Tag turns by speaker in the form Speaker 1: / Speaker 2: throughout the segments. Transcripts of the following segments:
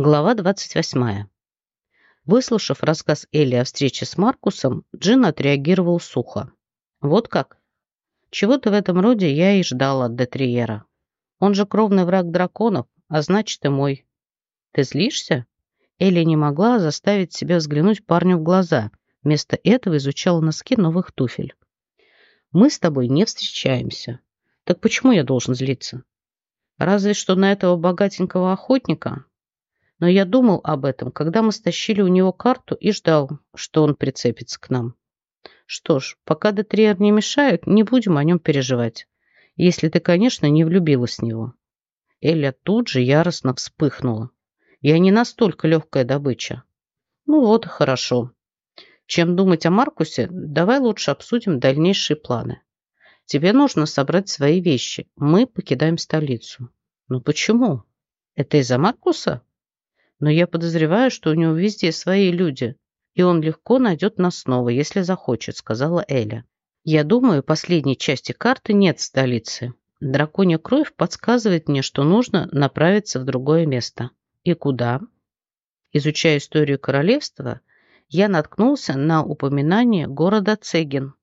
Speaker 1: Глава 28. Выслушав рассказ Элли о встрече с Маркусом, Джин отреагировал сухо. «Вот как? Чего-то в этом роде я и ждал от Детриера. Он же кровный враг драконов, а значит и мой. Ты злишься?» Элли не могла заставить себя взглянуть парню в глаза. Вместо этого изучала носки новых туфель. «Мы с тобой не встречаемся. Так почему я должен злиться? Разве что на этого богатенького охотника, но я думал об этом, когда мы стащили у него карту и ждал, что он прицепится к нам. Что ж, пока Детриер не мешает, не будем о нем переживать. Если ты, конечно, не влюбилась в него. Эля тут же яростно вспыхнула. Я не настолько легкая добыча. Ну вот, хорошо. Чем думать о Маркусе, давай лучше обсудим дальнейшие планы. Тебе нужно собрать свои вещи. Мы покидаем столицу. Ну почему? Это из-за Маркуса? Но я подозреваю, что у него везде свои люди, и он легко найдет нас снова, если захочет», — сказала Эля. «Я думаю, последней части карты нет в столице. Драконья кровь подсказывает мне, что нужно направиться в другое место. И куда?» Изучая историю королевства, я наткнулся на упоминание города Цегин.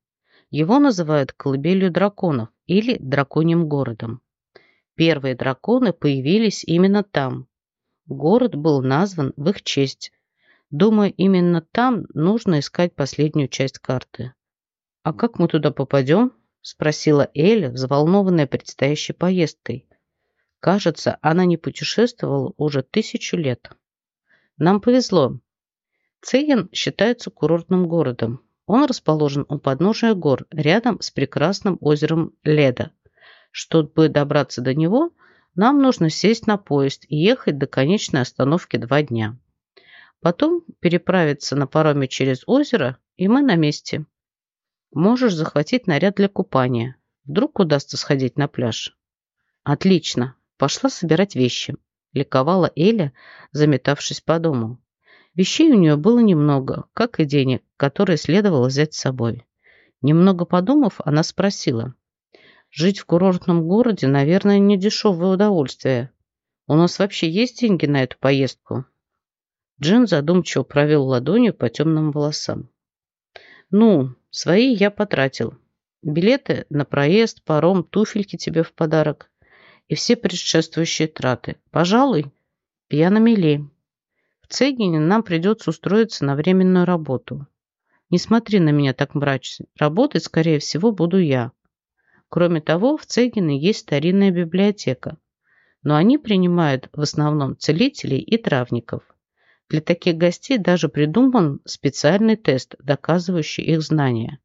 Speaker 1: Его называют колыбелью драконов или драконьим городом. Первые драконы появились именно там, Город был назван в их честь. Думаю, именно там нужно искать последнюю часть карты. «А как мы туда попадем?» – спросила Эля, взволнованная предстоящей поездкой. Кажется, она не путешествовала уже тысячу лет. Нам повезло. Цейен считается курортным городом. Он расположен у подножия гор, рядом с прекрасным озером Леда. Чтобы добраться до него – нам нужно сесть на поезд и ехать до конечной остановки два дня. Потом переправиться на пароме через озеро, и мы на месте. Можешь захватить наряд для купания. Вдруг удастся сходить на пляж. Отлично. Пошла собирать вещи. Ликовала Эля, заметавшись по дому. Вещей у нее было немного, как и денег, которые следовало взять с собой. Немного подумав, она спросила. Жить в курортном городе, наверное, не дешевое удовольствие. У нас вообще есть деньги на эту поездку?» Джин задумчиво провел ладонью по темным волосам. «Ну, свои я потратил. Билеты на проезд, паром, туфельки тебе в подарок и все предшествующие траты. Пожалуй, я на мели. В Цегине нам придется устроиться на временную работу. Не смотри на меня так мрачно. Работать, скорее всего, буду я. Кроме того, в Цегине есть старинная библиотека, но они принимают в основном целителей и травников. Для таких гостей даже придуман специальный тест, доказывающий их знания.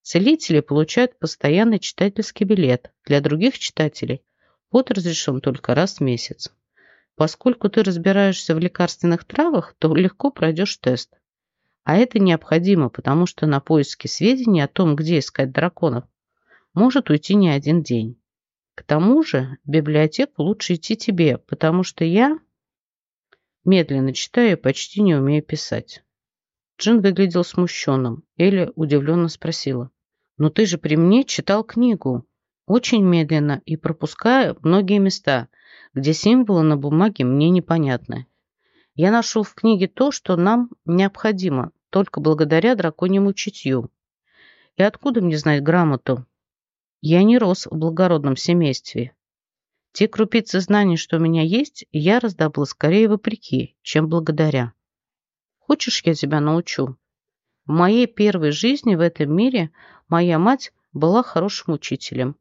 Speaker 1: Целители получают постоянный читательский билет. Для других читателей вход разрешен только раз в месяц. Поскольку ты разбираешься в лекарственных травах, то легко пройдешь тест. А это необходимо, потому что на поиски сведений о том, где искать драконов, может уйти не один день. К тому же в библиотеку лучше идти тебе, потому что я медленно читаю и почти не умею писать. Джин выглядел смущенным. Эля удивленно спросила. «Но ты же при мне читал книгу. Очень медленно и пропуская многие места, где символы на бумаге мне непонятны. Я нашел в книге то, что нам необходимо, только благодаря драконьему чутью. И откуда мне знать грамоту, я не рос в благородном семействе. Те крупицы знаний, что у меня есть, я раздобыл скорее вопреки, чем благодаря. Хочешь, я тебя научу? В моей первой жизни в этом мире моя мать была хорошим учителем.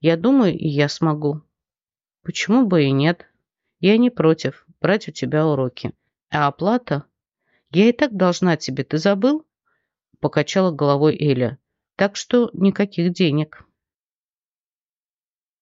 Speaker 1: Я думаю, и я смогу. Почему бы и нет? Я не против брать у тебя уроки. А оплата? Я и так должна тебе, ты забыл? Покачала головой Эля. Так что никаких денег.